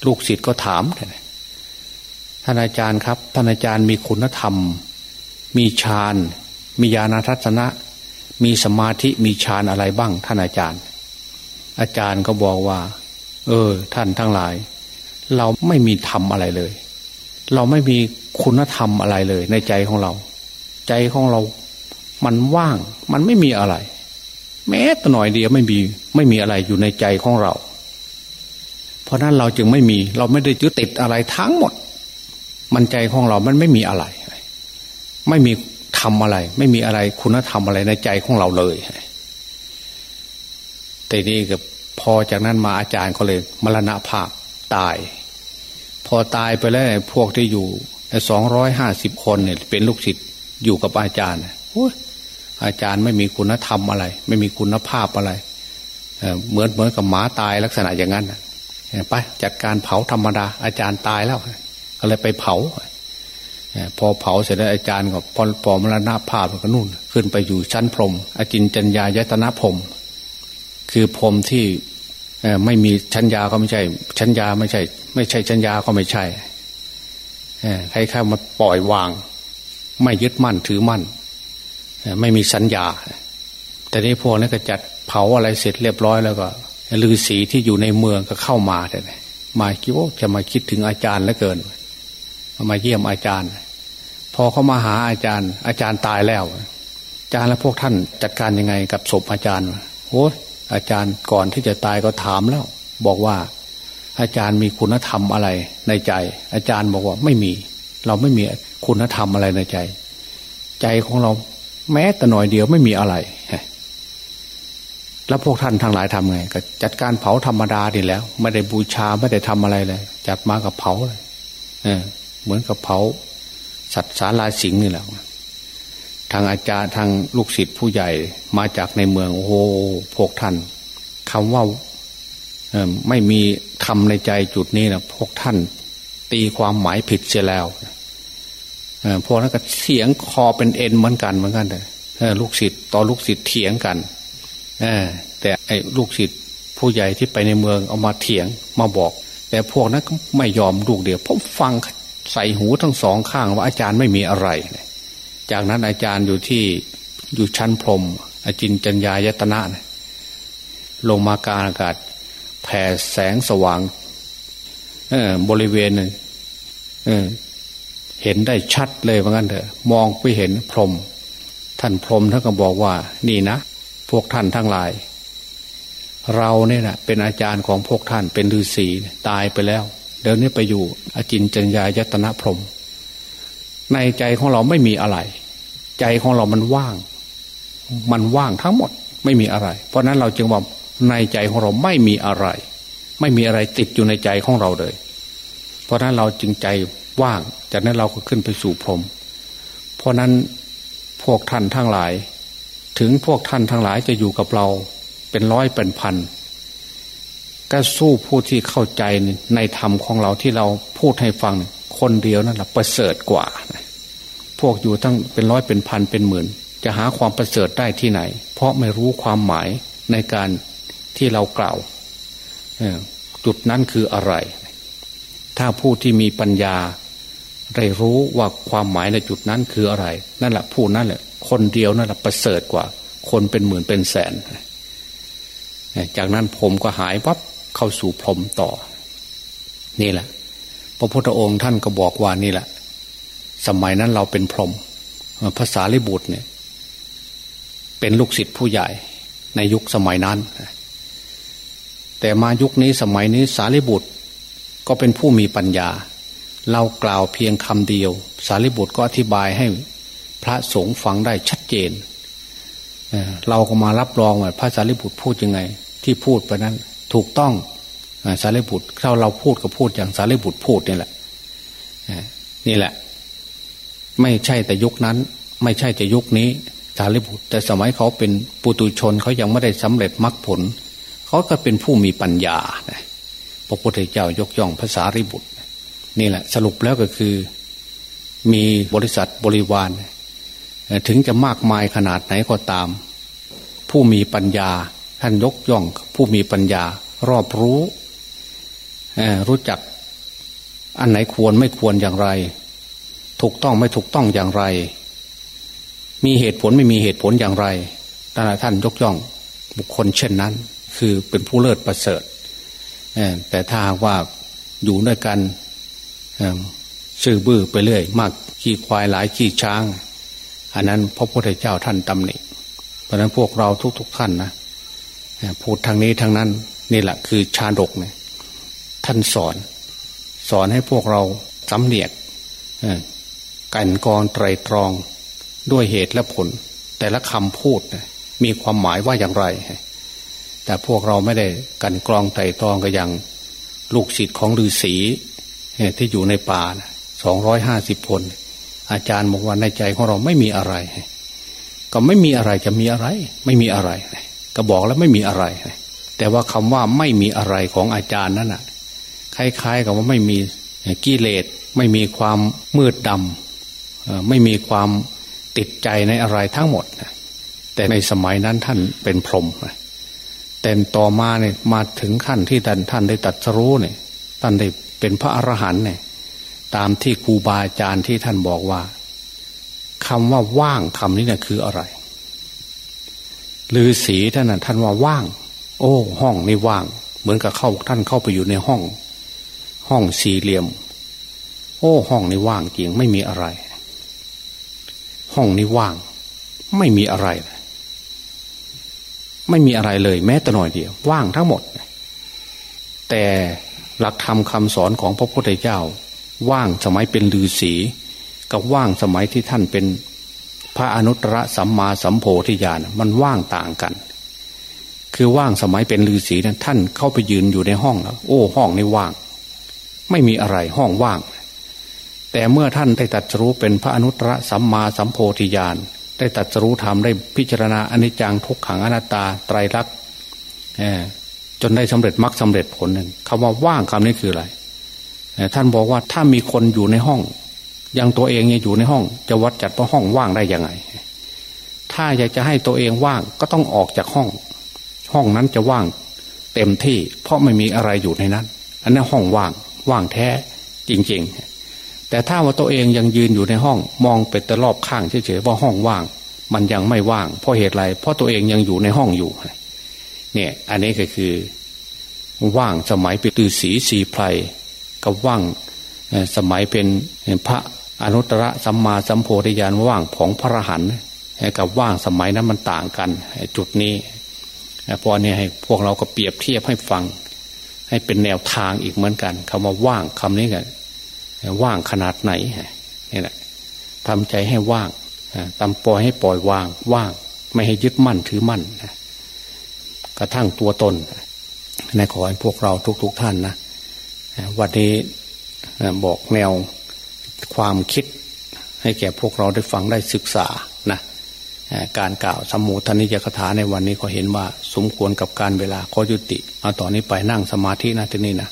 ลูกศิษย์ก็ถามท่านอาจารย์ครับท่านอาจารย์มีคุณธรรม มีฌานมีญาณทัศนะ มีสมาธิมีฌานอะไรบ้าง ท่านอาจารย์ อาจารย์ก็บอกว่า เออ ท่านทั้งหลาย เราไม่มีธรรมอะไรเลย เราไม่มีคุณธรรมอะไรเลย ในใจของเรา ใจของเรา มันว่าง มันไม่มีอะไร แม้แต่หน่อยเดียวไม่มี ไม่มีอะไรอยู่ในใจของเรา เพราะนั้นเราจึงไม่มี เราไม่ได้ยึดติดอะไรทั้งหมด มันใจของเรามันไม่มีอะไร ไม่มี ทำอะไร ไม่มีอะไรคุณธรรมอะไรในใจของเราเลยแต่นี่ก็พอจากนั้นมาอาจารย์ก็เลย มรณภาพตาย พอตายไปแล้วพวกที่อยู่สองร้อยห้าสิบคนเนี่ย เป็นลูกศิษย์อยู่กับอาจารย์อาจารย์ไม่มีคุณธรรมอะไร ไม่มีคุณภาพอะไรเหมือนเหมือนกับหมาตายลักษณะอย่างนั้นไปจัดการเผาธรรมดา อาจารย์ตายแล้วก็เลยไปเผา พอเผาเสร็จแล้วอาจารย์ก็พอปอมรณภาพก็นู่น ขึ้นไปอยู่ชั้นพรมอจินจัญญายตนะพรมคือพรมที่ไม่มีชั้นยาก็ไม่ใช่ ชั้นยาไม่ใช่ ไม่ใช่ชั้นยาก็ไม่ใช่ใครข้ามาปล่อยวาง ไม่ยึดมั่นถือมั่นไม่มีสัญญา แต่นี้พวกนั้นก็จัดเผาอะไรเสร็จเรียบร้อยแล้วก็ฤาษีที่อยู่ในเมืองก็เข้ามาแต่มาคิดว่าจะมาคิดถึงอาจารย์แล้วเกิน มาเยี่ยมอาจารย์ พอเขามาหาอาจารย์ อาจารย์ตายแล้ว อาจารย์และพวกท่านจัดการยังไงกับศพอาจารย์โอ้อาจารย์ก่อนที่จะตายก็ถามแล้ว บอกว่า อาจารย์มีคุณธรรมอะไรในใจ อาจารย์บอกว่าไม่มี เราไม่มีคุณธรรมอะไรในใจ ใจของเราแม้แต่หน่อยเดียวไม่มีอะไรแล้วพวกท่านทั้งหลายทำไง ก็จัดการเผาธรรมดาดีแล้ว ไม่ได้บูชาไม่ได้ทำอะไรเลย จัดมากับเผาเลยเออ เหมือนกับเผาสัตว์สาราสิงนี่แหละทางอาจารย์ทางลูกศิษย์ผู้ใหญ่มาจากในเมืองโอ้โหพวกท่านคำว่าไม่มีทำในใจจุดนี้นะพวกท่าน ตีความหมายผิดเสียแล้วพวกนั้นก็เสียงคอเป็นเอ็นเหมือนกันเหมือนกันเลยลูกศิษย์ต่อลูกศิษย์เถียงกันแต่ไอ้ลูกศิษย์ผู้ใหญ่ที่ไปในเมืองเอามาเถียงมาบอก แต่พวกนั้นก็ไม่ยอมลูกเดียวผมฟัง ใส่หูทั้งสองข้างว่าอาจารย์ไม่มีอะไร จากนั้นอาจารย์อยู่ที่อยู่ชั้นพรมอาจินจัญญายตนะลงมากลางอากาศ แผ่แสงสว่างบริเวณเเห็นได้ชัดเลยว่างั้นเถอะ มองไปเห็นพรม ท่านพรมท่านก็บอกว่า นี่นะ พวกท่านทั้งหลาย เราเนี่ยนะเป็นอาจารย์ของพวกท่านเป็นฤาษีตายไปแล้ว เดี๋ยวนี้ไปอยู่อจินจัญญายตนะพรม ในใจของเราไม่มีอะไร ใจของเรามันว่าง มันว่างทั้งหมดไม่มีอะไร เพราะนั้นเราจึงว่าในใจของเราไม่มีอะไร ไม่มีอะไรติดอยู่ในใจของเราเลย เพราะนั้นเราจึงใจว่าง จากนั้นเราก็ขึ้นไปสู่พรม เพราะนั้นพวกท่านทั้งหลาย ถึงพวกท่านทั้งหลายจะอยู่กับเราเป็นร้อยเป็นพัน ก็สู้ผู้ที่เข้าใจในธรรมของเราที่เราพูดให้ฟังคนเดียวนั่นแหละประเสริฐกว่า พวกอยู่ทั้งเป็นร้อยเป็นพันเป็นหมื่น จะหาความประเสริฐได้ที่ไหน เพราะไม่รู้ความหมายในการที่เรากล่าวจุดนั้นคืออะไร ถ้าผู้ที่มีปัญญาได้รู้ว่าความหมายในจุดนั้นคืออะไร นั่นแหละผู้นั้นแหละ คนเดียวนั่นแหละประเสริฐกว่า คนเป็นหมื่นเป็นแสน จากนั้นผมก็หายวับ เข้าสู่พรมต่อ นี่แหละ พระพุทธองค์ท่านก็บอกว่านี่แหละ สมัยนั้นเราเป็นพรมภาษาลิบุตรเนี่ย เป็นลูกศิษย์ผู้ใหญ่ในยุคสมัยนั้น แต่มายุคนี้สมัยนี้สารีบุตรก็เป็นผู้มีปัญญา เรากล่าวเพียงคำเดียว สารีบุตรก็อธิบายให้พระสงฆ์ฟังได้ชัดเจน เราก็มารับรองว่าพระสารีบุตรพูดยังไง ที่พูดไปนั้น ถูกต้องสารีบุตรถ้าเราพูดก็พูดอย่างสารีบุตรพูดนี่แหละนี่แหละ ไม่ใช่แต่ยุคนั้น ไม่ใช่แต่ยุคนี้สารีบุตร แต่สมัยเขาเป็นปุตุชนเขายังไม่ได้สำเร็จมรรคผล เขาก็เป็นผู้มีปัญญาพระพุทธเจ้ายกย่องภาษาริบุตร นี่แหละ สรุปแล้วก็คือ มีบริษัทบริวาร ถึงจะมากมายขนาดไหนก็ตาม ผู้มีปัญญา ท่านยกย่องผู้มีปัญญารอบรู้ รู้จักอันไหนควรไม่ควรอย่างไร ถูกต้องไม่ถูกต้องอย่างไร มีเหตุผลไม่มีเหตุผลอย่างไรท่านยกย่องบุคคลเช่นนั้น คือเป็นผู้เลิศประเสริฐแต่ถ้าว่าอยู่ด้วยกันซื่อบื้อไปเรื่อย มากขี้ควายหลายขี้ช้าง อันนั้นพระพุทธเจ้าท่านตำหนิเพราะนั้นพวกเราทุกๆท่านนะ พูดทางนี้ทางนั้นนี่แหละคือชาดกเนี่ยท่านสอน สอนให้พวกเราสำเนียกกันกรไตรตรองด้วยเหตุและผล แต่ละคำพูดมีความหมายว่าอย่างไร แต่พวกเราไม่ได้กันกรองไต่ตรองก็อย่างลูกศิษย์ของฤาษีที่อยู่ในป่าสองร้อยห้าสิบคน อาจารย์บอกว่าในใจของเราไม่มีอะไร ก็ไม่มีอะไรจะมีอะไร ไม่มีอะไร ก็บอกแล้วไม่มีอะไร แต่ว่าคำว่าไม่มีอะไรของอาจารย์นั้นอะคล้ายๆกับว่าไม่มีกิเลสไม่มีความมืดดำไม่มีความติดใจในอะไรทั้งหมดแต่ในสมัยนั้นท่านเป็นพรหมแต่ต่อมาเนี่ยมาถึงขั้นที่ท่านท่านได้ตัดสู้เนี่ย ท่านได้เป็นพระอรหันต์เนี่ย ตามที่ครูบาอาจารย์ที่ท่านบอกว่าคำว่าว่างคำนี้เนี่ยคืออะไร ลือสีท่านน่ะท่านว่าว่าง โอ้ ห้องนี่ว่าง เหมือนกับเข้าท่านเข้าไปอยู่ในห้อง ห้องสี่เหลี่ยม โอ้ห้องนี่ว่างจริงไม่มีอะไร ห้องนี้ว่าง ไม่มีอะไร ไม่มีอะไรเลย แม้แต่หน่อยเดียว ว่างทั้งหมด แต่หลักธรรมคาสอนของพระพุทธเจ้า ว่างสมัยเป็นลือศีกับว่างสมัยที่ท่านเป็น พระอนุตตรสัมมาสัมโพธิญาณมันว่างต่างกัน คือว่างสมัยเป็นลือศีนั้นท่านเข้าไปยืนอยู่ในห้องแล้วโอ้ห้องนี้ว่าง ไม่มีอะไรห้องว่าง แต่เมื่อท่านได้ตัดรู้เป็นพระอนุตตรสัมมาสัมโพธิญาณได้ตัดรู้ธรรมได้พิจารณาอนิจจังทุกขังอนัตตาไตรลักษณ์จนได้สำเร็จมรรคสาเร็จผลหนึ่งคำว่าว่างคำนี้คืออะไรท่านบอกว่าถ้ามีคนอยู่ในห้อง ยังตัวเองยังอยู่ในห้อง จะวัดจัดว่าห้องว่างได้ยังไง ถ้าอยากจะให้ตัวเองว่างก็ต้องออกจากห้อง ห้องนั้นจะว่าง เต็มที่ เพราะไม่มีอะไรอยู่ในนั้น อันนั้นห้องว่างว่างแท้จริง ๆ แต่ถ้าว่าตัวเองยังยืนอยู่ในห้อง มองไปแต่รอบข้างเฉยๆว่าห้องว่าง มันยังไม่ว่าง เพราะเหตุไรเพราะตัวเองยังอยู่ในห้องอยู่เนี่ยอันนี้ก็คือ ว่างสมัยเป็นตือสีสีไพรกับว่างสมัยเป็นพระ อนุตตรสัมมาสัมโพธิญาณว่างของพระรหันต์กับว่างสมัยนั้นมันต่างกันจุดนี้พอเนี่ยให้พวกเราก็เปรียบเทียบให้ฟัง ให้เป็นแนวทางอีกเหมือนกันคำว่าว่างคำนี้กันว่างขนาดไหนนี่แหละทำใจให้ว่างตำปล่อยให้ปล่อยวาง ว่าง ไม่ให้ยึดมั่นถือมั่นกระทั่งตัวตนในขอให้พวกเราทุก ๆทท่านนะวันนี้บอกแนว ความคิดให้แก่พวกเราได้ฟังได้ศึกษานะการกล่าวสมุทนิยคถาในวันนี้ก็เห็นว่า สมควรกับการเวลาขอยุติ เอาต่อนนี้ไปนั่งสมาธินะที่นี่นะ